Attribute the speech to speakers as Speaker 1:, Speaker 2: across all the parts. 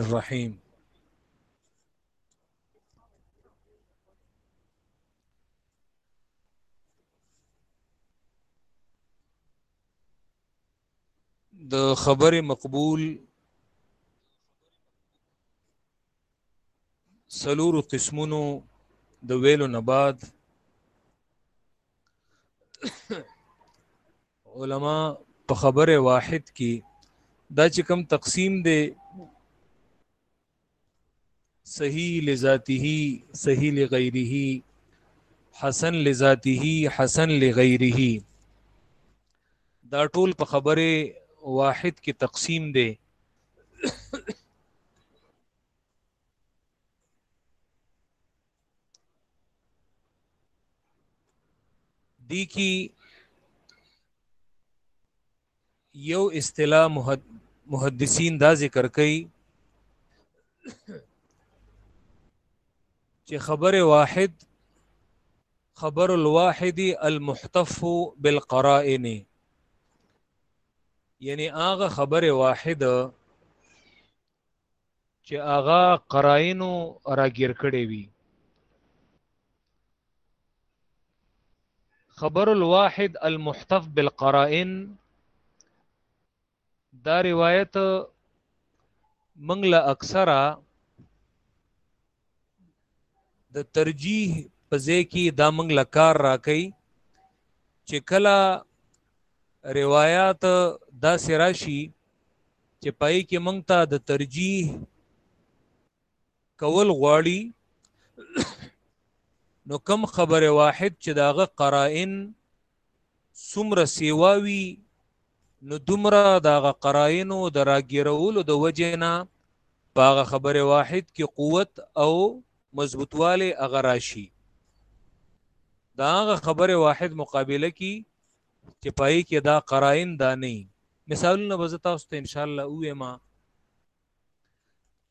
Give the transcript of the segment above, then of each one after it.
Speaker 1: الرحیم د خبرې مقبول سلور قسمونو د ویلو نه بعد علماء په خبره واحد کې دا چې کوم تقسیم دی صحیح لذاته صحیح لغیره حسن لذاته حسن لغیره دا ټول په خبره واحد کې تقسیم دی دی کی یو اصطلاح محدثین دا ذکر کوي چې خبر واحد خبر الواحد المحتف بالقرائن یعنی هغه خبر واحد چې هغه قراینو راګیر کړي وي خبر الواحد المحتف بالقرائن دا روایت منګله اکثره د ترجیح په ځای کې دا موږ له کار راکوي چې کله روایات داسې راشي چې پای کې موږ ته د ترجیح کول غواړي نو کم خبره واحد چې داغه قرائن څومره سیوا وي نو دومره د هغه قراینو د راګیرولو د وجې نه په هغه خبره واحد کې قوت او مضبوطوالی هغه راشي دا هغه خبره واحد مقابله کې چې پای کې دا قراین دا نه مثالونه به تاسو ته ان شاء الله وې ما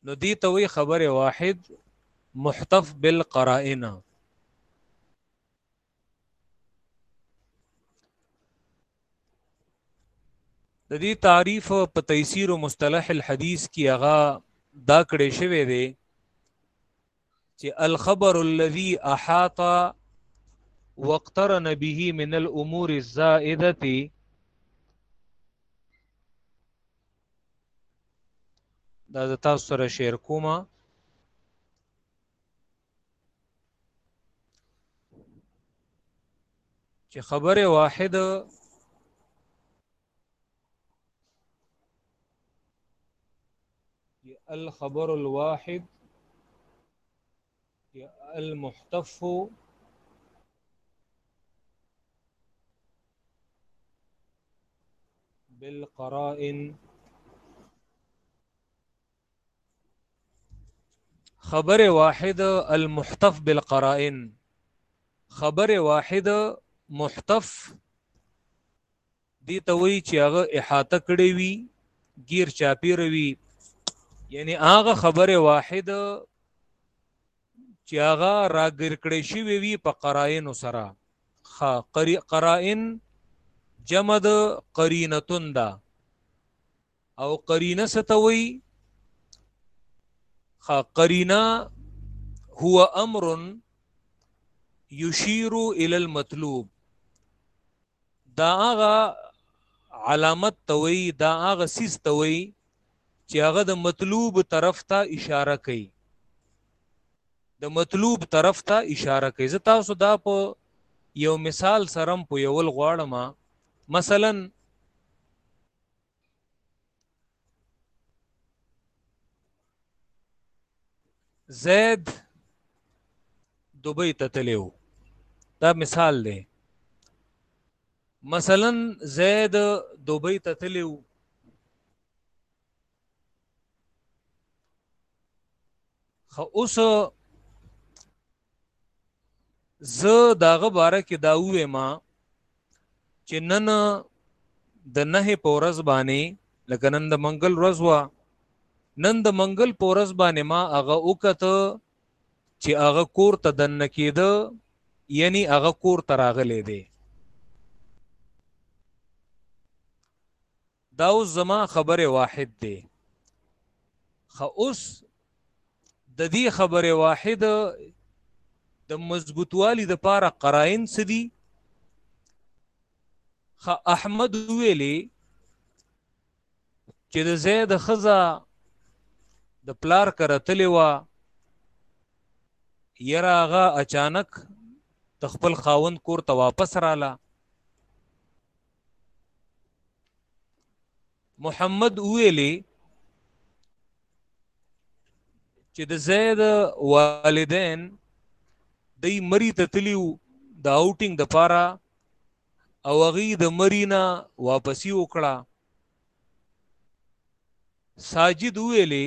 Speaker 1: نو دې ته وی خبره واحد محتف بالقرائن د دې تعریف په تیسیر او مصطلح الحدیث کې هغه دا کړی شوی دی چې الخبر الذي احاط واقترن به من الامور الزائده دا تاسو سره شیر کومه چې خبره واحد الخبر الواحد المحتف بالقرائن خبر واحد المحتف بالقرائن خبر واحد محتف دی ته وی چې هغه احاطه کړی وی غیر چاپیر وی یعنی هغه خبر واحد چې هغه راګر کړی شی وی په قرائن سره خا قرائن جمد قرینتون ده او قرینه ستوي خ قرینه هو امر یشیر الی المطلوب دا هغه علامت توي دا هغه سیس توي چې هغه د مطلوب طرف ته اشاره کوي د مطلوب طرف ته اشاره کوي زه تاسو دا په یو مثال سرم په یو غواړم مثلا زید دوبۍ ته تلو دا مثال دی مثلا زید دوبۍ ته تلو خو اوس زه داغه باره کې دا وې ما چې نن د نه په ورځ باندې لکه نن د منګل ورځ وا نن د منګل په ورځ باندې ما هغه وکته چې هغه کور ته دن کېده یعنی هغه کور ته راغلې دی دا اوس زما خبره واحد دی خو اوس د دې خبره واحد د مضبوطوالي د پاره قرائن سدي خ احمد ویلي چې د زید خزا د پلار کرتلې وا یرا هغه اچانک د خپل خاوند کور ته واپس رااله محمد ویلي چې د زید والدین د مری ته تلیو د آوټینګ د پاره او هغه د مرینا واپسی وکړه ساجد ویلې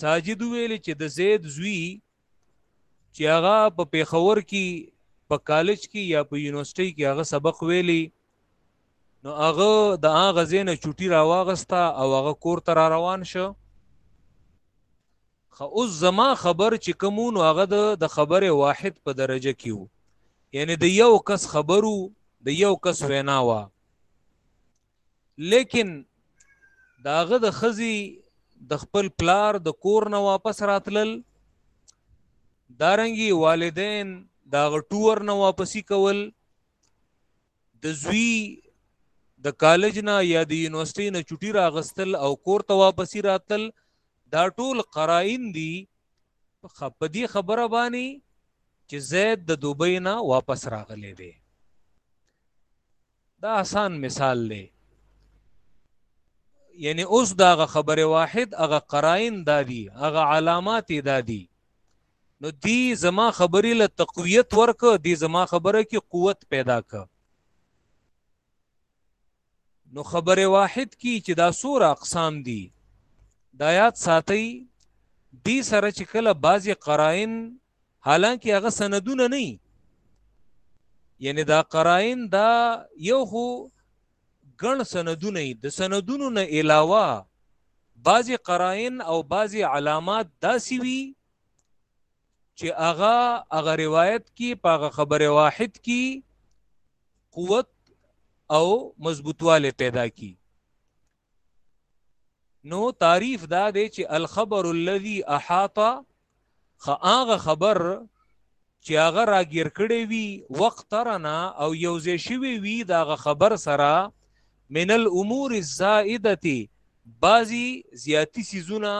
Speaker 1: ساجد ویلې چې د زید زوی چې هغه په پیښور کې په کالج کې یا په یونیورسيټي کې هغه سبق ویلی نو هغه د هغه زینه چټي راواغستا او هغه کور ته را روان شو خو اوس زما خبر چې کومون هغه د خبره واحد په درجه کې وو یعنی د یو کس خبرو د یو کس وینا وا لیکن داغه د خزي د خپل پلار د کور نه واپس راتلل دارنګي والدین دا ټور نه واپسی کول د زوی د کالج نه یا د یونیورسيټي نه چټي راغستل او کور ته واپسی راتل دا ټول قرائن دي خپدي خبره بانی چې زید د دوبۍ نه واپس راغلی دی دا آسان مثال دی یعنی اوس دا غ خبره واحد هغه قرائن دادی هغه علامات دادی نو دی زما خبرې له تقویت ورک دی زما خبره کې قوت پیدا ک نو خبره واحد کی چې دا سور اقسام دي دایات ساتي دی سره چې کله بعضی قرائن حالانکه هغه سندونه نه یعنی دا قرائن دا یو خو ګڼ سندونه د سندونو نه علاوه بعضی قرائن او بعضی علامات داسي وي چې هغه هغه روایت کې پاغه خبره واحد کې قوت او مضبوطواله پیدا کی نو تعریف دا دی چې الخبر الذي احاط خاغه خبر چې هغه راګیر کړي وي وخت ترنا او یوځې شوی وي دا خبر سره من الامور الزائده بعضی زیاتی سیزونه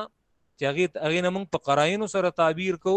Speaker 1: چې هغه هغه موږ په قراینو سره تعبیر کو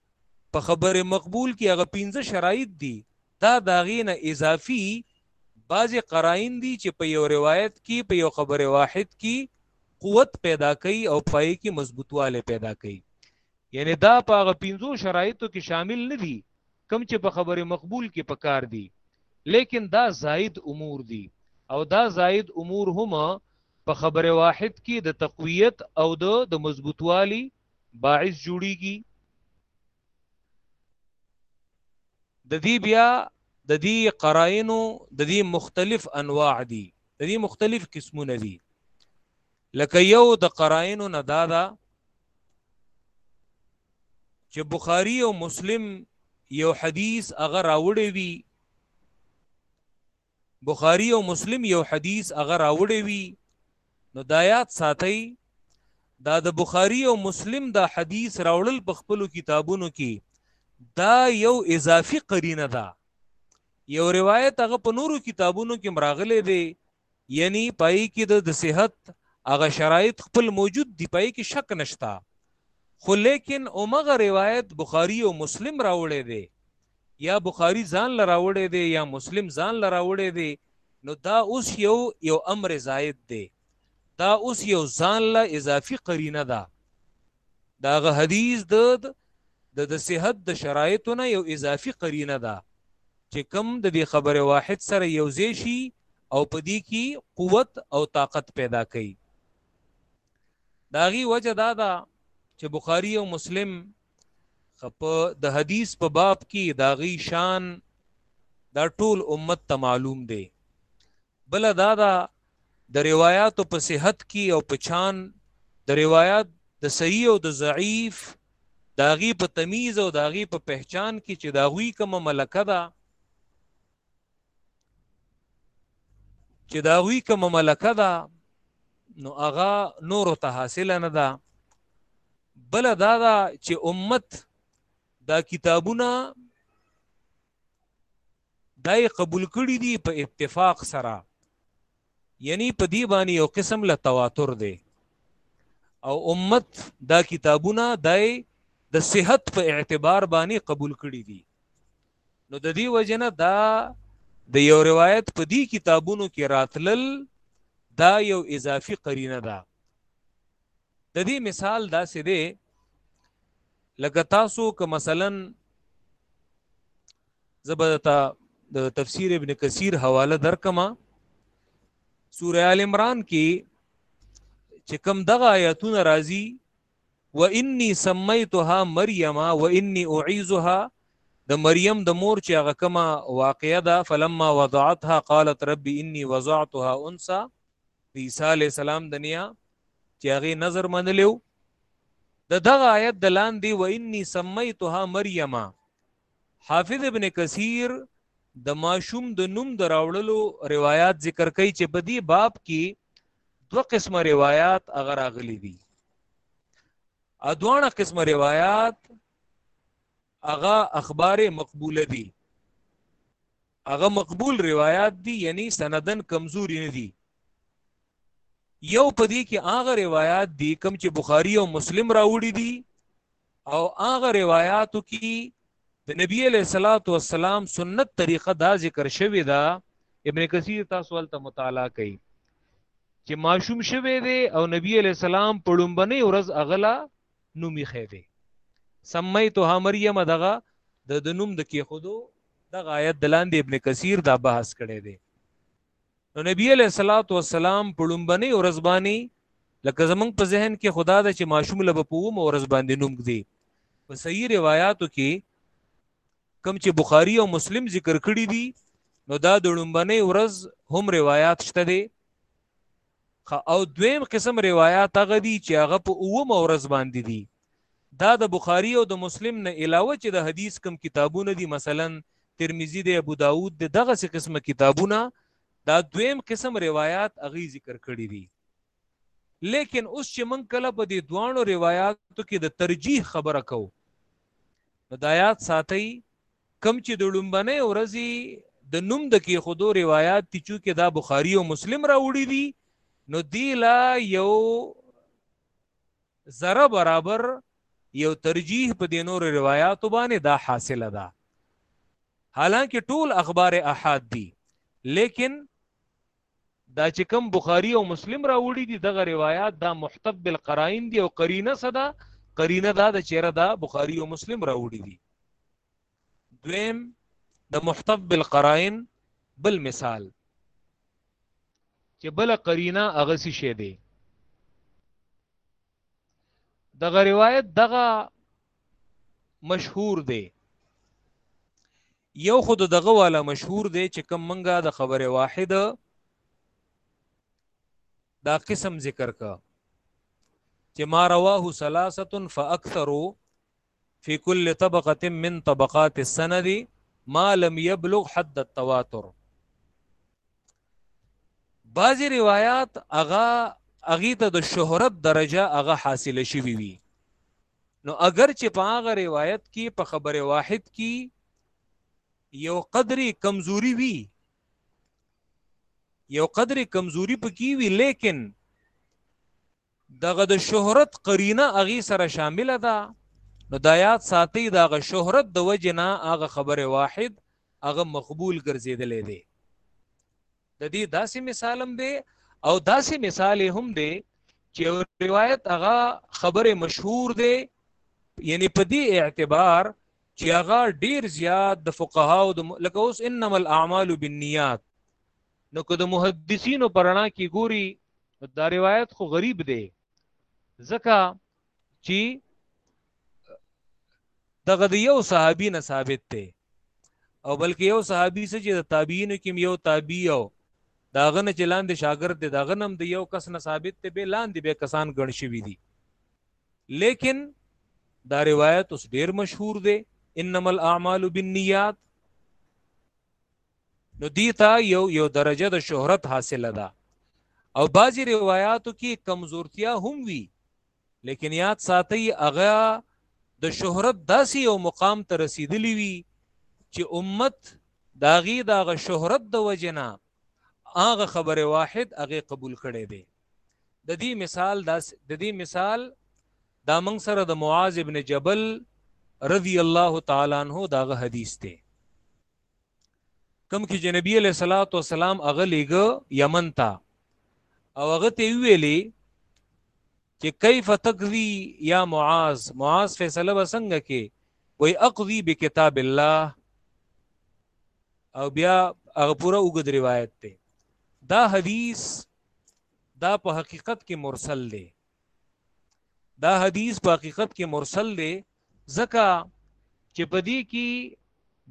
Speaker 1: په خبر مقبول کې هغه پنځه شرایط دي دا داغې نه اضافي بعضې قرائن دي چې په یو روایت کې په یو خبر واحد کې قوت پیدا کوي او پای کې مضبوطواله پیدا کوي یعنی دا په هغه پنځو شرایطو کې شامل نه دي کم چې په خبر مقبول کې پکار دي لیکن دا زائد امور دي او دا زائد امور هم په خبر واحد کې د تقویت او د مضبوطوالي باعث جوړیږي د دې بیا د دې قرائنو د دې مختلف انواع دي د دې مختلف قسمونه دي لکه یو د قرائنو نه دا ده چې بخاری او مسلم یو حدیث هغه راوړی وي بخاری او مسلم یو حدیث هغه راوړی وی نو دا یاد ساتئ دا د بخاری او مسلم دا حدیث راوړل په خپل کتابونو کې دا یو اضافي قرینه ده یو روایت هغه په نورو کتابونو کې مراغله دی یعنی پای کې د صحت هغه شرایط خپل موجود دی پای کې شک نشتا خو لیکن اومغه روایت بخاری او مسلم راوړی دی یا بخاری ځان لراوړې دی یا مسلم ځان لراوړې دی نو دا اوس یو یو امر زائد دی دا اوس یو ځان له اضافي قرینه ده دا غ حدیث د د د صحت د شرایطونه یو اضافي قرینه ده چې کم د دې خبره واحد سره یو ځای شي او په دې کې قوت او طاقت پیدا کوي داغي وجه دا ده چې بخاری او مسلم خپه د حدیث په باب کې دا غي شان دا ټول امت ته معلوم دی بل دا دا د روایتو په صحت کې او په چان د روایت د صحیح او د ضعیف داغي په تمیز او داغي په پہچان کې چې داغوی کوم ملکه ده چې دا وی کوم ملکه ده نو هغه نور ته حاصل نه ده بل دا دا چې امت دا کتابونه دای قبول کړی دي په اتفاق سره یعنی په دی باندې یو قسم له تواتر دی او امت دا کتابونه دای د صحت په اعتبار باندې قبول کړی دي نو د دې وجنه دا د یو روایت په دې کتابونو کې راتلل دا یو اضافي قرینه ده د دې مثال دا څه دی لکه تاسو که مثلا زبرتا د تفسیر ابن کثیر حواله درکما سوره ال عمران کې چې کم دغه آیاتونه راځي و انی سمیتها مریم و انی اعیذها د مریم د مور چې هغه کومه واقعه ده فلما وضعتها قالت رب انی وضعتها انثى د عیسی علی السلام د نیا چې هغه نظر منلیو د دغه آیت د لاندې و انی سمیتها مریم حافظ ابن کثیر د ماشوم د نوم د راوړلو روایت ذکر کوي چې په دې باب کې دوه قسمه روایت اگر اغلی دي ا دوه قسمه روایت اغا اخبار مقبوله دي هغه مقبول روایت دي یعنی سندن کمزوري نه دي یو پدې کې هغه روایت دي کوم چې بخاری او مسلم راوړي دي او هغه روایتو کې د نبی علیہ الصلوۃ والسلام سنت طریقه دا ذکر شوی دا ابن کثیر تاسو ولته مطالعه کړئ چې ماشوم شوی دی او نبی علیہ السلام په لومبنی ورځ اغلا نومي خېده سمیتها مریم دغه د دنوم د کې خودو دغه آیت دلاندې ابن کثیر دا بحث کړی دی نو نبی علیہ الصلوۃ والسلام په لومبني ورځ باندې لکه زمنګ په ذهن کې خدا د چې ماشوم لب په وم ورځ باندې نوم دی په صحیح روایتو کې کم چې بخاری او مسلم ذکر کړی دي نو دا د لومبني ورځ هم روایت شته دي او دویم قسم روایت هغه دي چې هغه په اوم ورځ باندې دي دا د بخاری او د مسلم نه علاوه چې د حدیث کم کتابونه دي مثلا ترمذی دی ابو داود دی دغه څه قسمه کتابونه دا دویم قسم روایت اغي ذکر کړی دي لیکن اوس چې من کله په دې دوانو روایتو کې د ترجیح خبره کو نو د آیات ساتي کم چې د لومبنې ورځي د نوم د کې خودو روایت تی چې دا بخاری او مسلم راوړي دي نو دی لا یو زره برابر یو ترجیح په دې نور روایاتو باندې دا حاصله ده حالانکه ټول اخبار احاد دي لیکن دا چې کوم بخاری او مسلم راوړي دي دغه روایت دا محتب بالقرائن دي او قرینه صدا قرینه دا د چیرې دا بخاری او مسلم راوړي دي دویم د محتف بالقرائن بل مثال چې بل قرینه هغه څه شی دی دغه روایت دغه مشهور دی یو خود دغه والا مشهور دی چې کم منګه د خبره واحده دا قسم ذکر کا چې ما رواه ثلاثه فاكثروا فی کل طبقه من طبقات السند ما لم يبلغ حد التواتر بعضی روایات اغا اغي ته د شهرت درجه اغا حاصله شوی وي نو اگر چې په هغه روایت کې په خبره واحد کې یو قدرې کمزوري وي یو قدرې کمزوري پکې وي لیکن دغه د شهرت قرینه اغي سره شامل ده نو دا یاد ساتي دا غ شهرت د وجنا هغه خبره واحد هغه مقبول ګرځیدلې دی د دې داسې مثالم دی او داسې مثال هم دی چې روایت هغه خبره مشهور دی یعنی په دې اعتبار چې هغه ډیر زیات د فقهاو د لکه اوس انما الاعمال بالنیات نو که د محدثینو په رڼا کې ګوري دا روایت خو غریب دی ځکه چې دغه د یو صحابي نه ثابت دی او بلکې یو صحابي چې د تابعینو کې یو تابعی او دا غنه چې لاندې شاګرد دی دا غنم د یو کس نه ثابت دی به لاندې به کسان ګڼ شوی دي لیکن دا روایت اوس ډیر مشهور دی انما الاعمال بالنیات نو دیتا یو یو درجه د شهرت حاصله ده او بعضی روایاتو کې کمزورتیا هم وی لیکن یاد ساتي هغه د شهرت داسې یو مقام ته رسیدلی وی چې امت داغي داغه شهرت د وجنا هغه خبره واحد هغه قبول کړي دي د دې مثال داس د دې مثال دا موږ سره د معاذ ابن جبل رضی الله تعالی عنہ داغه حدیث ته کم کې چې نبی علیہ الصلوۃ والسلام هغه لګ یمن ته او هغه ته ویلي چې کیف تقضی یا معاذ معاذ فیصله وسنګ کې وای اقضی بکتاب الله او بیا هغه پورا وګد روایت ته دا حدیث دا په حقیقت کې مرسل دی دا حدیث په حقیقت کې مرسل دی ځکه چې په دې کې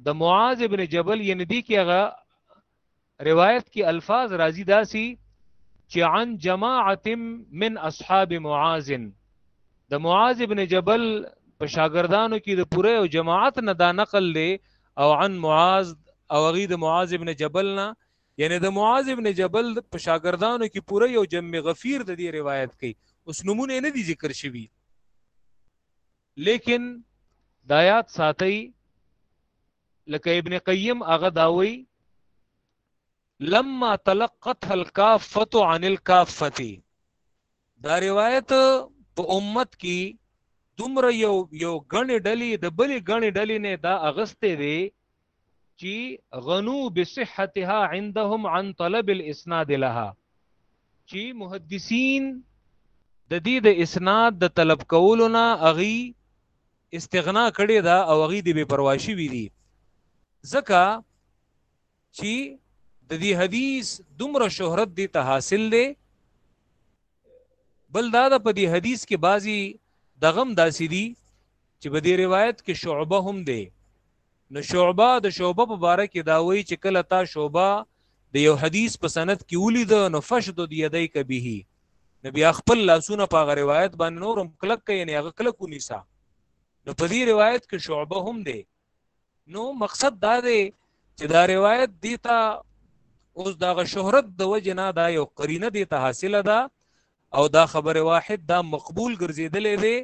Speaker 1: د معاذ ابن جبل یعنی دې کې هغه روایت کې الفاظ راځي داسي چې عن جماعت من اصحاب معاذ د معاذ ابن جبل په شاګردانو کې د پوره او جماعت نه دا نقل دی او عن معاذ او غي د معاذ ابن جبل نه یعنی د معاذ ابن جبل په شاګردانو کې پوره یو جم غفیر د دې روایت کوي اوس نمونه نه دي ذکر شوی لیکن دایات ساتي لکه ابن قیم هغه داوي لما تلقتها الكافه عن الكافه دا روایت په امت کې دومره یو یو غنې ډلې د بلې غنې ډلې نه دا اغستې وي چی غنو بصحتها عندهم عن طلب الاسناد لها چی محدثین د دې د اسناد د طلب کولو نه اغي استغنا کړي دا او اغي دی به پرواشي وی دي ځکه چې د دې حدیث دومره شهرت دی ته حاصل دی بل دا د په دې حدیث کې بعضی دغم داسې دي چې په دې روایت کې شعبه هم دی نو شعبه د شعبه په باره کې دا وایي چې کله تا شعبه د یو حدیث په سند کې ولید نو فشد د یدی کبه نو بیا خپل لاسونه په غ روایت باندې نورم کلک یعنی هغه کلک ونیسا نو په دې روایت کې شعبه هم دی نو مقصد دا دی چې دا روایت دیتا اوس دا شهرت د وجنا دا یو قرینه دیتا حاصله ده او دا خبر واحد دا مقبول ګرځیدلې دی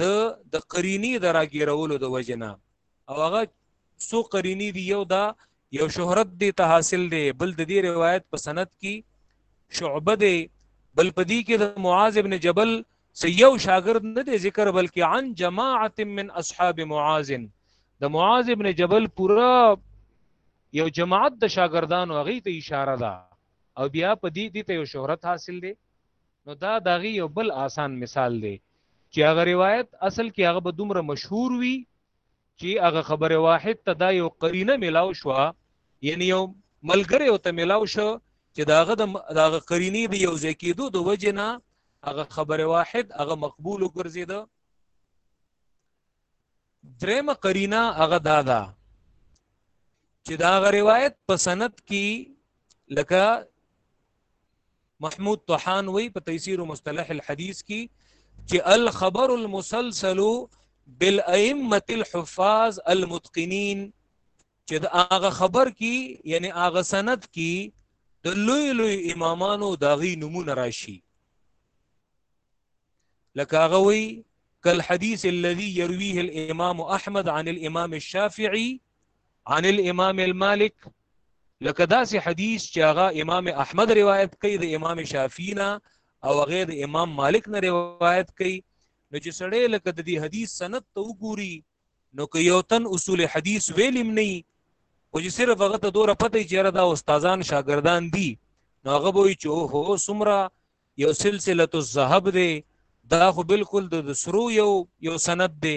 Speaker 1: د د قرینی د راګیرولو د وجنا او هغه سو قرینی دی یو دا یو شهرت دی ته حاصل دی بل د دې روایت په سند کې شعبه دی بل پدی کې د معاذ ابن جبل سه یو شاګرد نه دی ذکر بلکې عن جماعت من اصحاب معاذ د معاذ ابن جبل پورا یو جماعت د شاګردانو هغه ته اشاره ده او بیا په دې دې ته یو شهرت حاصل دی نو دا دغه یو بل آسان مثال دی چې هغه روایت اصل کې هغه به دومره مشهور وي چی هغه خبر واحد ته دا یو قرینه ملاو شو یعنی یو ملګری او ته ملاو شو چې داغه د داغه قرینی دی یو ځای کېدو د وجه نه هغه خبره واحد هغه مقبول وګرځیده درېمه قرینه هغه دا ده چې داغه روایت په سند کې لکه محمود طحان وی په تیسیر مصطلح الحدیث کی چې الخبر المسلسل بالائمه الحفاظ المتقنين چې دا هغه خبر کی یعنی هغه سند کی د لوی لوی امامانو داغي نمونه راشي لکه هغه وی کل حدیث الذي يرويه الامام احمد عن الامام الشافعي عن الامام المالک لکه داسې حدیث چې هغه امام احمد روایت کوي د امام شافعی نه او هغه د امام مالک نه روایت کوي نو چې سړی لکه د دې حدیث سند ته وګوري نو که یو تن اصول حدیث ویلم نه او چې صرف هغه ته دوره پته چې را دا استادان شاګردان دي نو هغه به چې هو سمرا یو سلسله الذهب دی دا خو بالکل د سرو یو یو سند دی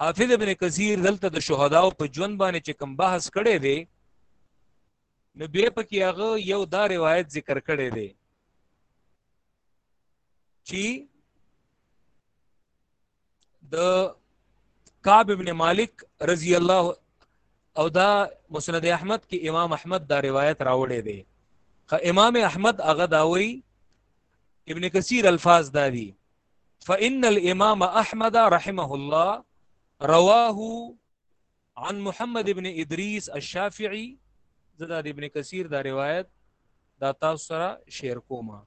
Speaker 1: حافظ ابن کثیر دلته د شهداو په ژوند باندې چې کوم بحث کړی دی نو بیا پکې هغه یو دا روایت ذکر کړی دی چې د کعب ابن مالک رضی الله او دا مسند احمد کې امام احمد دا روایت راوړی دی امام احمد هغه داوي ابن کثیر الفاظ دادي دا فإن الإمام أحمد رحمه الله رواه عن محمد بن إدريس الشافعي زدا ابن كثير دا رواية دا تاثر سره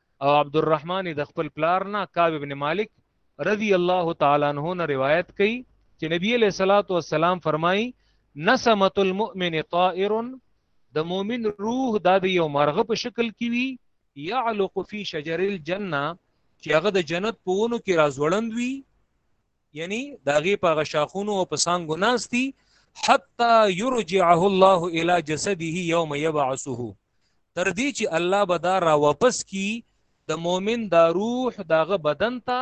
Speaker 1: او عبدالرحمن د خپل پلار نه کعب ابن مالک رضی الله تعالی عنہ نه روایت کړي چې نبی علیہ الصلوۃ والسلام فرمایي نسمت المؤمن طائر د مؤمن روح د دا یو مرغه په شکل کې وي يعلق في شجر الجنه چې هغه د جنت په ونو کې راځوړند وي یعنی داغي په غشاخونو او په سانګو ناشتي حتا يرجعه الله الى جسده يوم يبعثه تر دې چې الله به دا را واپس کی د مؤمن دا روح داغه بدن ته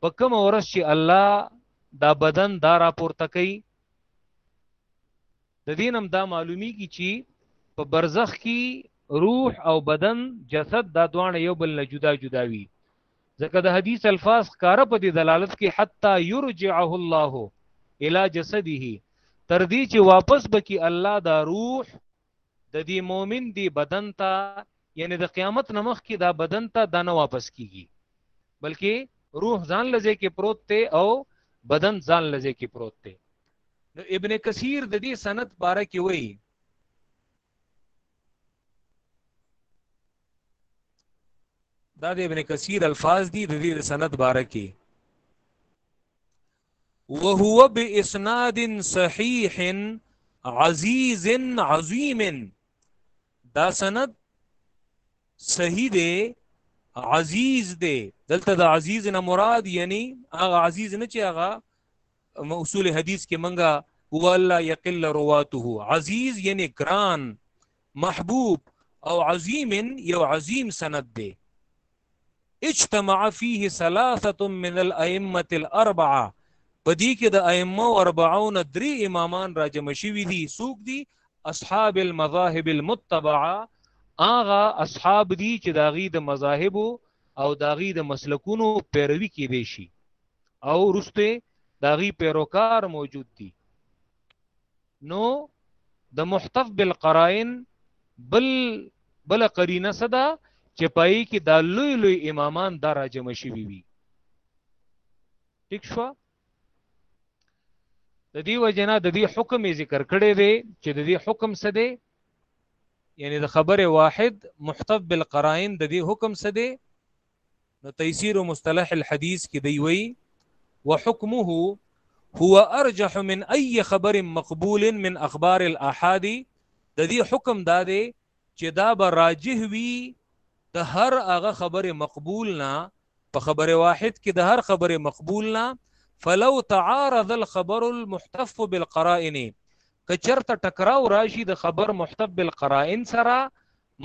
Speaker 1: په کوم ورځ چې الله دا بدن دا را پورته کوي د دینم دا معلومی کی چې په برزخ کې روح او بدن جسد دا دوانه یو بل نه جدا جدا وي ځکه د حدیث الفاظ ښکاره په دې دلالت کې حتی یرجعه الله الی جسده تر دې چې واپس بکی الله دا روح د دې مؤمن دی بدن ته یعنی د قیامت نمخ کې دا بدن ته دا نه واپس کیږي بلکې روح ځان لځه کې پروت ته او بدن ځان لځه کې پروت ته نو ابن کثیر د دې سند باره کې وایي دا د ابن کثیر الفاظ دي د دې سند باره کې وهو باسناد صحيح عزيز عظيم دا سند صحیح دی عزیز دی دلته د عزیز نه مراد یعنی هغه عزیز نه چې هغه اصول حدیث کې منګه هو الله یقل رواته عزیز یعنی ګران محبوب او عظیم یو عظیم سند دی اجتمع فيه ثلاثه من الائمه الاربعه پدې کې د ائمه او اربعون درې امامان راجم شوي دي سوق دي اصحاب المذاهب المتبعه اغه اصحاب دي چې داغي د مذاهب او داغي د مسلکونو پیروي کې دي شي او رسته داغي پیروکار موجود دي نو د محتف بالقرائن بل بل قرینه صدا چې پای کې دا لوی لوی امامان دا راجم شي وي ټیک شو د دې وجنا د دې حکم ذکر کړی دی چې د دې حکم څه دی یعنی د خبره واحد محتف بالقرائن د دې حکم څه دی نو تيسير مصطلح الحديث کې دی وی وحكمه هو ارجح من اي خبر مقبول من اخبار الاحاد د دې حکم دا دی چې دا به راجح وي د هر هغه خبره مقبول نه په خبره واحد کې د هر خبره مقبول نه فلو تعارض الخبر المحتف بالقرائن کچرته ټکراو راشي د خبر محتف بالقرائن سره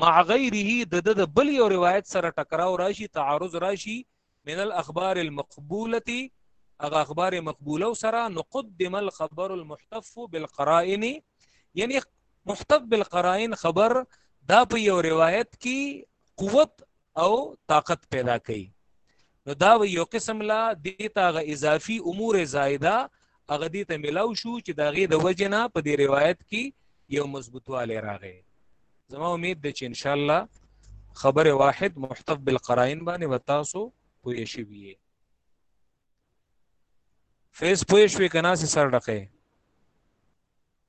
Speaker 1: مع غیره د د بل یو روایت سره ټکراو راشي تعارض راشي من الاخبار المقبوله هغه اخبار مقبوله سره نقدم الخبر المحتف بالقرائن یعنی محتف بالقرائن خبر دا په یو روایت کې قوت او طاقت پیدا کوي نو دا یو قسم لا دیتا غ اضافي امور زائده هغه دې ته ملاو شو چې دا غي د وجنه په دې روایت کې یو مضبوطواله راغی زما امید ده چې ان شاء الله خبر واحد محتف بالقرائن باندې وتاسو پوه شي وي فیس پوه شوي کنا سي سر ډکه